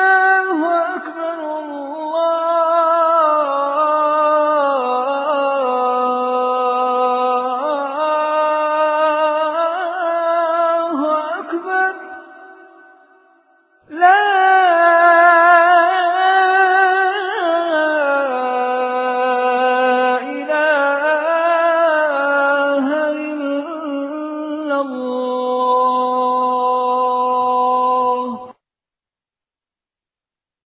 الله أكبر الله أكبر لا إله إلا الله